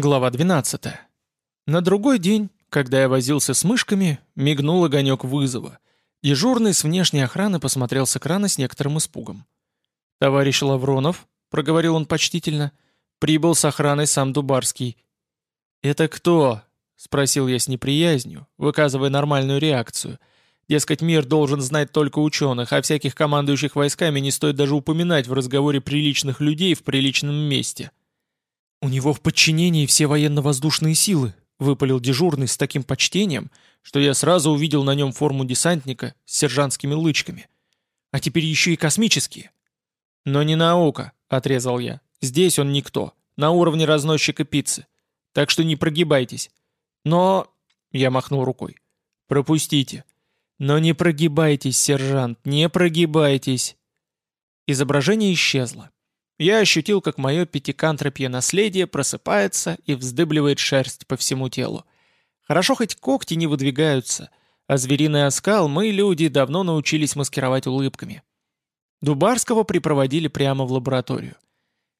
Глава 12. На другой день, когда я возился с мышками, мигнул огонек вызова. Дежурный с внешней охраны посмотрел с экрана с некоторым испугом. «Товарищ Лавронов», — проговорил он почтительно, — «прибыл с охраной сам Дубарский». «Это кто?» — спросил я с неприязнью, выказывая нормальную реакцию — Дескать, мир должен знать только ученых, а всяких командующих войсками не стоит даже упоминать в разговоре приличных людей в приличном месте. «У него в подчинении все военно-воздушные силы», — выпалил дежурный с таким почтением, что я сразу увидел на нем форму десантника с сержантскими лычками. «А теперь еще и космические». «Но не наука», — отрезал я. «Здесь он никто, на уровне разносчика пиццы. Так что не прогибайтесь». «Но...» — я махнул рукой. «Пропустите. «Но не прогибайтесь, сержант, не прогибайтесь!» Изображение исчезло. Я ощутил, как мое пятикантропье наследие просыпается и вздыбливает шерсть по всему телу. Хорошо хоть когти не выдвигаются, а звериный оскал мы, люди, давно научились маскировать улыбками. Дубарского припроводили прямо в лабораторию.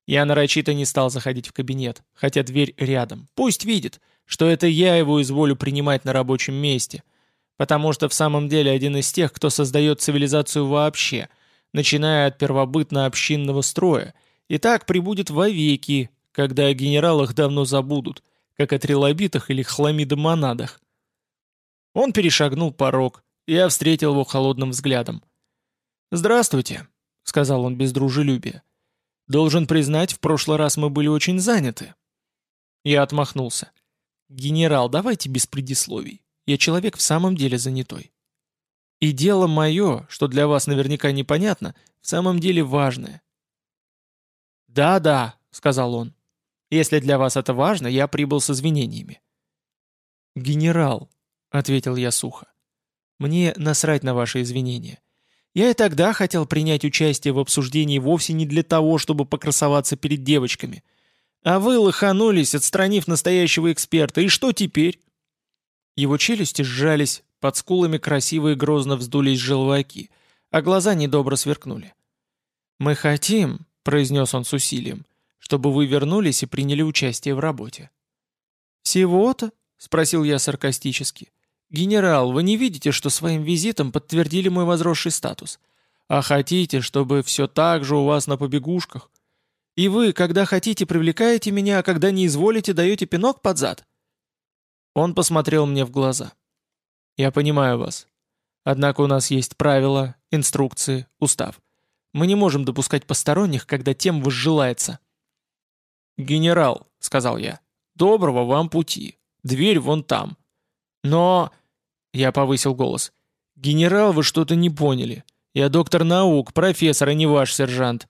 Я нарочито не стал заходить в кабинет, хотя дверь рядом. Пусть видит, что это я его изволю принимать на рабочем месте, потому что в самом деле один из тех, кто создает цивилизацию вообще, начиная от первобытно-общинного строя, и так прибудет вовеки, когда о генералах давно забудут, как о трилобитах или хламидомонадах. Он перешагнул порог, я встретил его холодным взглядом. «Здравствуйте», — сказал он без дружелюбия. «Должен признать, в прошлый раз мы были очень заняты». Я отмахнулся. «Генерал, давайте без предисловий. Я человек в самом деле занятой. И дело мое, что для вас наверняка непонятно, в самом деле важное. «Да-да», — сказал он. «Если для вас это важно, я прибыл с извинениями». «Генерал», — ответил я сухо, — «мне насрать на ваши извинения. Я и тогда хотел принять участие в обсуждении вовсе не для того, чтобы покрасоваться перед девочками. А вы лоханулись, отстранив настоящего эксперта, и что теперь? Его челюсти сжались, под скулами красиво и грозно вздулись желваки, а глаза недобро сверкнули. «Мы хотим», — произнес он с усилием, — «чтобы вы вернулись и приняли участие в работе». «Всего-то?» — спросил я саркастически. «Генерал, вы не видите, что своим визитом подтвердили мой возросший статус? А хотите, чтобы все так же у вас на побегушках? И вы, когда хотите, привлекаете меня, а когда не изволите, даете пинок под зад?» Он посмотрел мне в глаза. «Я понимаю вас. Однако у нас есть правила, инструкции, устав. Мы не можем допускать посторонних, когда тем возжелается». «Генерал», — сказал я, — «доброго вам пути. Дверь вон там». «Но...» — я повысил голос. «Генерал, вы что-то не поняли. Я доктор наук, профессор, а не ваш сержант.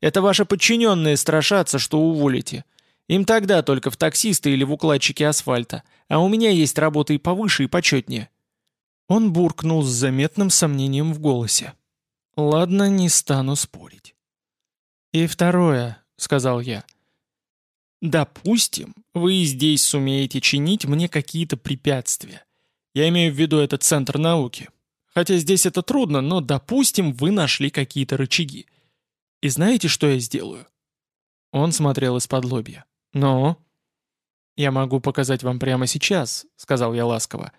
Это ваши подчиненные страшатся, что уволите. Им тогда только в таксисты или в укладчики асфальта, а у меня есть работа и повыше, и почетнее». Он буркнул с заметным сомнением в голосе. «Ладно, не стану спорить». «И второе», — сказал я. «Допустим, вы здесь сумеете чинить мне какие-то препятствия. Я имею в виду этот центр науки. Хотя здесь это трудно, но, допустим, вы нашли какие-то рычаги. И знаете, что я сделаю?» Он смотрел из-под лобья. «Ну?» «Я могу показать вам прямо сейчас», — сказал я ласково.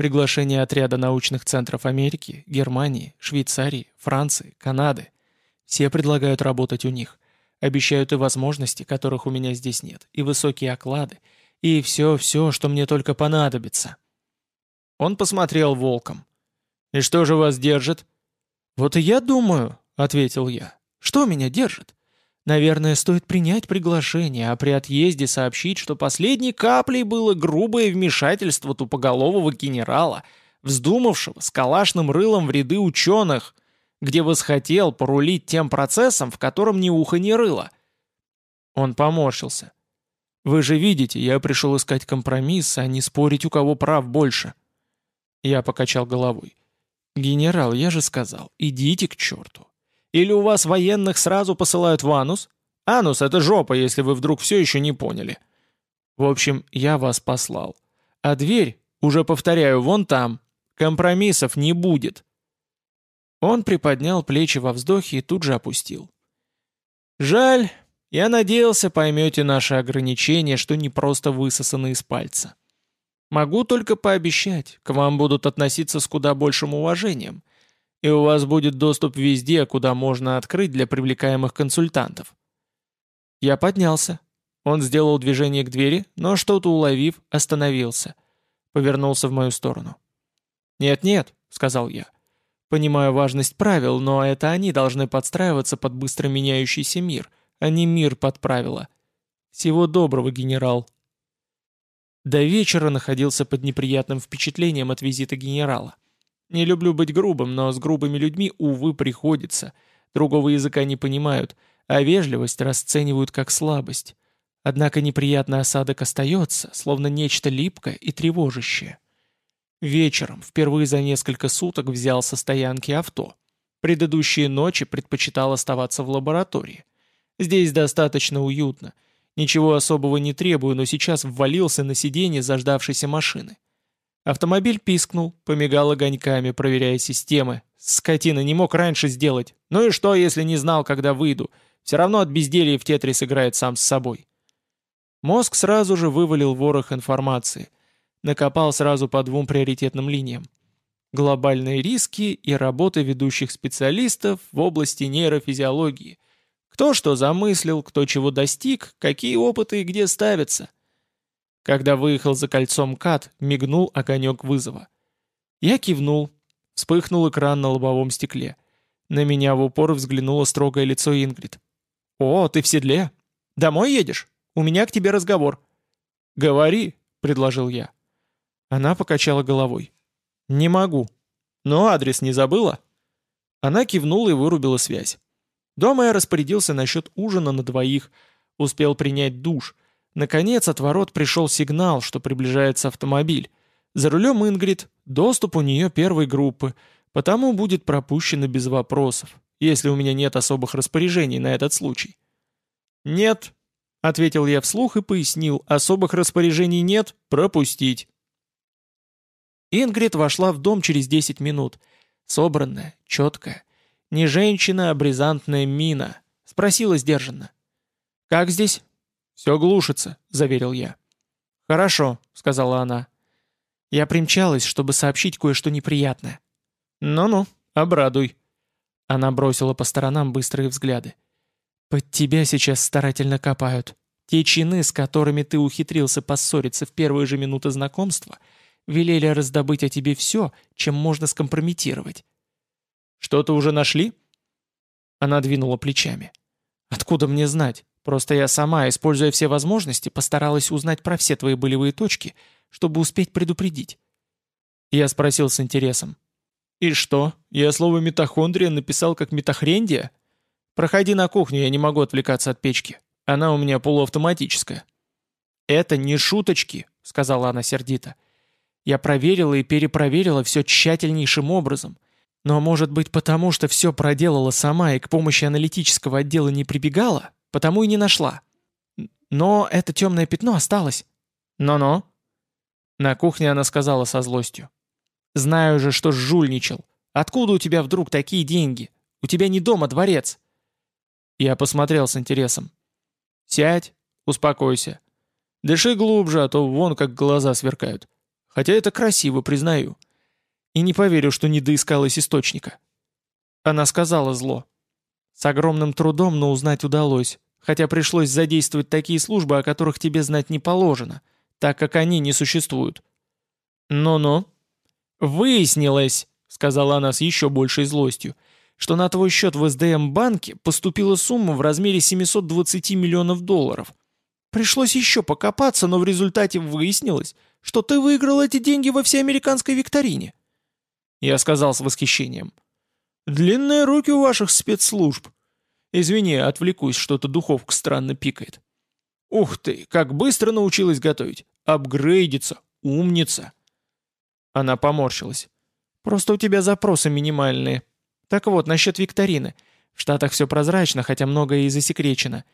«Приглашение отряда научных центров Америки, Германии, Швейцарии, Франции, Канады. Все предлагают работать у них. Обещают и возможности, которых у меня здесь нет, и высокие оклады, и все-все, что мне только понадобится». Он посмотрел волком. «И что же вас держит?» «Вот и я думаю», — ответил я. «Что меня держит? Наверное, стоит принять приглашение, а при отъезде сообщить, что последней каплей было грубое вмешательство тупоголового генерала, вздумавшего с калашным рылом в ряды ученых, где восхотел порулить тем процессом, в котором ни уха, ни рыло. Он поморщился. «Вы же видите, я пришел искать компромисс, а не спорить, у кого прав больше». Я покачал головой. «Генерал, я же сказал, идите к черту. Или у вас военных сразу посылают в анус? Анус — это жопа, если вы вдруг все еще не поняли. В общем, я вас послал. А дверь, уже повторяю, вон там. Компромиссов не будет. Он приподнял плечи во вздохе и тут же опустил. «Жаль», Я надеялся, поймете наши ограничения, что не просто высосаны из пальца. Могу только пообещать, к вам будут относиться с куда большим уважением, и у вас будет доступ везде, куда можно открыть для привлекаемых консультантов. Я поднялся. Он сделал движение к двери, но что-то уловив, остановился. Повернулся в мою сторону. «Нет-нет», — сказал я. «Понимаю важность правил, но это они должны подстраиваться под быстро меняющийся мир, а не мир под правила. Всего доброго, генерал». До вечера находился под неприятным впечатлением от визита генерала. Не люблю быть грубым, но с грубыми людьми, увы, приходится. Другого языка не понимают, а вежливость расценивают как слабость. Однако неприятный осадок остается, словно нечто липкое и тревожащее. Вечером, впервые за несколько суток, взял со стоянки авто. Предыдущие ночи предпочитал оставаться в лаборатории. Здесь достаточно уютно — Ничего особого не требую, но сейчас ввалился на сиденье заждавшейся машины. Автомобиль пискнул, помигал огоньками, проверяя системы. Скотина не мог раньше сделать. Ну и что, если не знал, когда выйду? Все равно от безделья в тетрис играет сам с собой. Мозг сразу же вывалил ворох информации. Накопал сразу по двум приоритетным линиям. Глобальные риски и работы ведущих специалистов в области нейрофизиологии – кто что замыслил, кто чего достиг, какие опыты и где ставятся. Когда выехал за кольцом КАТ, мигнул огонек вызова. Я кивнул. Вспыхнул экран на лобовом стекле. На меня в упор взглянуло строгое лицо Ингрид. «О, ты в седле? Домой едешь? У меня к тебе разговор». «Говори», — предложил я. Она покачала головой. «Не могу. Но адрес не забыла?» Она кивнула и вырубила связь. Дома я распорядился насчет ужина на двоих, успел принять душ. Наконец от ворот пришел сигнал, что приближается автомобиль. За рулем Ингрид, доступ у нее первой группы, потому будет пропущено без вопросов, если у меня нет особых распоряжений на этот случай. «Нет», — ответил я вслух и пояснил, «особых распоряжений нет, пропустить». Ингрид вошла в дом через 10 минут, собранная, четкая, «Не женщина, а бризантная мина», — спросила сдержанно. «Как здесь?» «Все глушится», — заверил я. «Хорошо», — сказала она. «Я примчалась, чтобы сообщить кое-что неприятное». «Ну-ну, обрадуй». Она бросила по сторонам быстрые взгляды. «Под тебя сейчас старательно копают. Те чины, с которыми ты ухитрился поссориться в первые же минуты знакомства, велели раздобыть о тебе все, чем можно скомпрометировать. Что-то уже нашли?» Она двинула плечами. «Откуда мне знать? Просто я сама, используя все возможности, постаралась узнать про все твои болевые точки, чтобы успеть предупредить». Я спросил с интересом. «И что? Я слово «митохондрия» написал как «митохрендия»? Проходи на кухню, я не могу отвлекаться от печки. Она у меня полуавтоматическая». «Это не шуточки», — сказала она сердито. «Я проверила и перепроверила все тщательнейшим образом». Но может быть потому, что все проделала сама и к помощи аналитического отдела не прибегала, потому и не нашла. Но это темное пятно осталось. Но-но. На кухне она сказала со злостью. «Знаю же, что жульничал. Откуда у тебя вдруг такие деньги? У тебя не дома дворец». Я посмотрел с интересом. «Сядь, успокойся. Дыши глубже, а то вон как глаза сверкают. Хотя это красиво, признаю. И не поверю, что не доискалась источника. Она сказала зло. С огромным трудом, но узнать удалось, хотя пришлось задействовать такие службы, о которых тебе знать не положено, так как они не существуют. «Ну-ну». «Выяснилось», — сказала она с еще большей злостью, что на твой счет в СДМ-банке поступила сумма в размере 720 миллионов долларов. Пришлось еще покопаться, но в результате выяснилось, что ты выиграл эти деньги во всеамериканской викторине. Я сказал с восхищением. «Длинные руки у ваших спецслужб. Извини, отвлекусь, что-то духовка странно пикает». «Ух ты, как быстро научилась готовить! Апгрейдиться! Умница!» Она поморщилась. «Просто у тебя запросы минимальные. Так вот, насчет викторины. В Штатах все прозрачно, хотя многое и засекречено.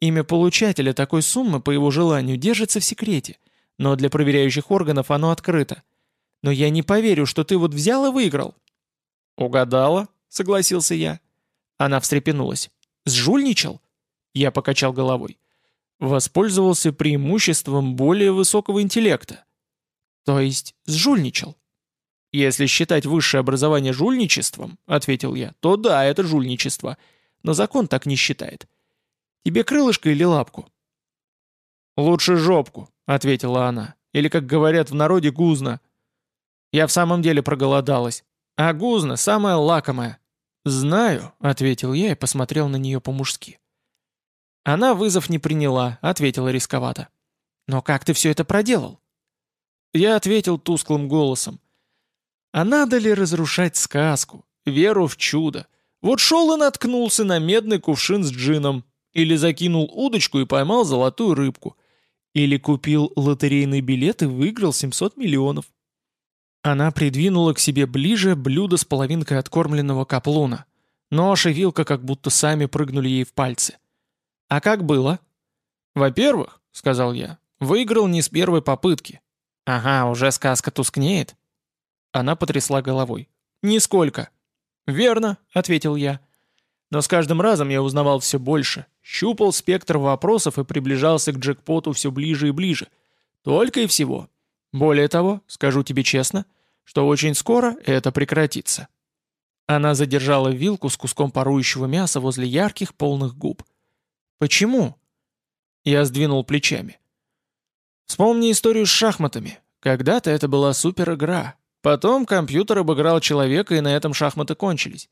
Имя получателя такой суммы, по его желанию, держится в секрете, но для проверяющих органов оно открыто. Но я не поверю, что ты вот взял и выиграл». «Угадала», — согласился я. Она встрепенулась. «Сжульничал?» Я покачал головой. Воспользовался преимуществом более высокого интеллекта. То есть сжульничал. «Если считать высшее образование жульничеством, — ответил я, — то да, это жульничество. Но закон так не считает. Тебе крылышко или лапку?» «Лучше жопку», — ответила она. «Или, как говорят в народе, гузна». Я в самом деле проголодалась. А гузна самая лакомая. «Знаю», — ответил я и посмотрел на нее по-мужски. Она вызов не приняла, ответила рисковато. «Но как ты все это проделал?» Я ответил тусклым голосом. А надо ли разрушать сказку, веру в чудо? Вот шел и наткнулся на медный кувшин с джином, или закинул удочку и поймал золотую рыбку, или купил лотерейный билет и выиграл 700 миллионов. Она придвинула к себе ближе блюдо с половинкой откормленного каплуна. Нож и вилка как будто сами прыгнули ей в пальцы. «А как было?» «Во-первых», — сказал я, — «выиграл не с первой попытки». «Ага, уже сказка тускнеет». Она потрясла головой. «Нисколько». «Верно», — ответил я. Но с каждым разом я узнавал все больше, щупал спектр вопросов и приближался к джекпоту все ближе и ближе. Только и всего. Более того, скажу тебе честно, что очень скоро это прекратится. Она задержала вилку с куском парующего мяса возле ярких полных губ. «Почему?» Я сдвинул плечами. «Вспомни историю с шахматами. Когда-то это была супер-игра, Потом компьютер обыграл человека, и на этом шахматы кончились.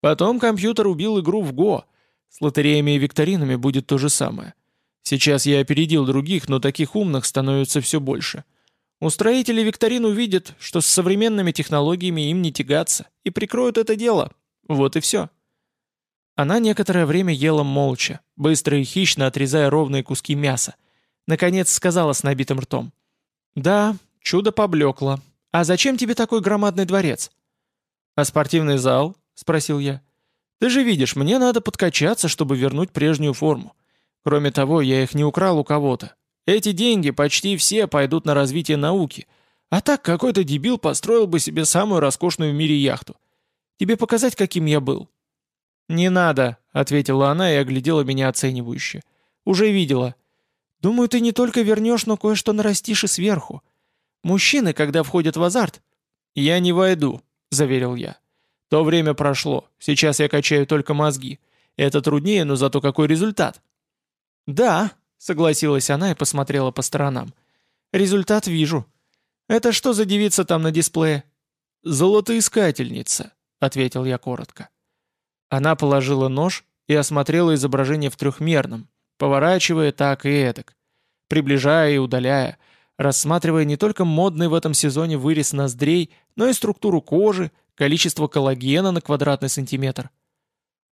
Потом компьютер убил игру в Го. С лотереями и викторинами будет то же самое. Сейчас я опередил других, но таких умных становится все больше. Устроители викторин увидят, что с современными технологиями им не тягаться, и прикроют это дело. Вот и все. Она некоторое время ела молча, быстро и хищно отрезая ровные куски мяса. Наконец сказала с набитым ртом. «Да, чудо поблекло, «А зачем тебе такой громадный дворец?» «А спортивный зал?» — спросил я. «Ты же видишь, мне надо подкачаться, чтобы вернуть прежнюю форму. Кроме того, я их не украл у кого-то. Эти деньги почти все пойдут на развитие науки. А так какой-то дебил построил бы себе самую роскошную в мире яхту. Тебе показать, каким я был?» «Не надо», — ответила она и оглядела меня оценивающе. «Уже видела. Думаю, ты не только вернешь, но кое-что нарастишь и сверху. Мужчины, когда входят в азарт... «Я не войду», — заверил я. «То время прошло. Сейчас я качаю только мозги. Это труднее, но зато какой результат?» «Да», — согласилась она и посмотрела по сторонам. «Результат вижу. Это что за девица там на дисплее?» «Золотоискательница», — ответил я коротко. Она положила нож и осмотрела изображение в трехмерном, поворачивая так и эдак, приближая и удаляя, рассматривая не только модный в этом сезоне вырез ноздрей, но и структуру кожи, количество коллагена на квадратный сантиметр.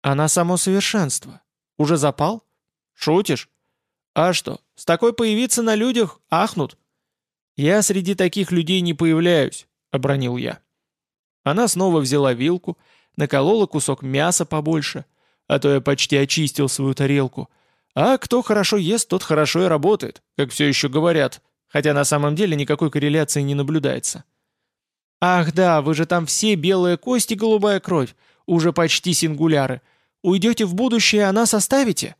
Она само совершенство. Уже запал? Шутишь? А что, с такой появиться на людях ахнут? Я среди таких людей не появляюсь, обронил я. Она снова взяла вилку, наколола кусок мяса побольше, а то я почти очистил свою тарелку. А кто хорошо ест, тот хорошо и работает, как все еще говорят хотя на самом деле никакой корреляции не наблюдается. «Ах да, вы же там все белые кости, голубая кровь, уже почти сингуляры. Уйдете в будущее, а нас оставите?»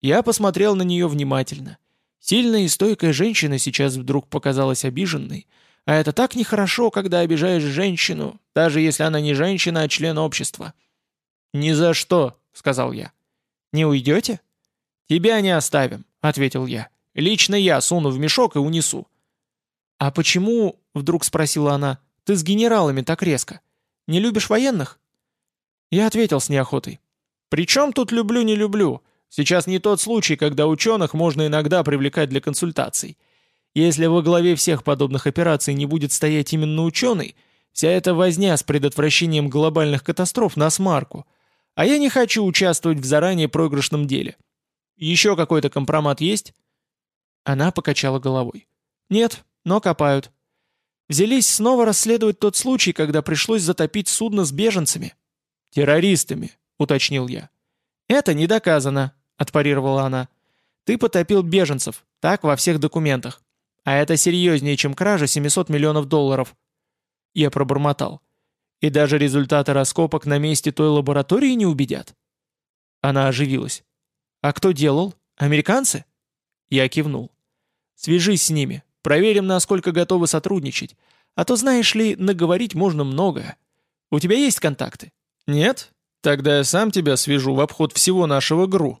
Я посмотрел на нее внимательно. Сильная и стойкая женщина сейчас вдруг показалась обиженной, а это так нехорошо, когда обижаешь женщину, даже если она не женщина, а член общества. «Ни за что», — сказал я. «Не уйдете?» «Тебя не оставим», — ответил я. Лично я суну в мешок и унесу». «А почему, — вдруг спросила она, — ты с генералами так резко? Не любишь военных?» Я ответил с неохотой. «При чем тут люблю, не люблю? Сейчас не тот случай, когда ученых можно иногда привлекать для консультаций. Если во главе всех подобных операций не будет стоять именно ученый, вся эта возня с предотвращением глобальных катастроф на смарку. А я не хочу участвовать в заранее проигрышном деле. Еще какой-то компромат есть?» Она покачала головой. «Нет, но копают. Взялись снова расследовать тот случай, когда пришлось затопить судно с беженцами». «Террористами», — уточнил я. «Это не доказано», — отпарировала она. «Ты потопил беженцев, так во всех документах. А это серьезнее, чем кража 700 миллионов долларов». Я пробормотал. «И даже результаты раскопок на месте той лаборатории не убедят?» Она оживилась. «А кто делал? Американцы?» Я кивнул. «Свяжись с ними. Проверим, насколько готовы сотрудничать. А то, знаешь ли, наговорить можно многое. У тебя есть контакты? Нет? Тогда я сам тебя свяжу в обход всего нашего ГРУ».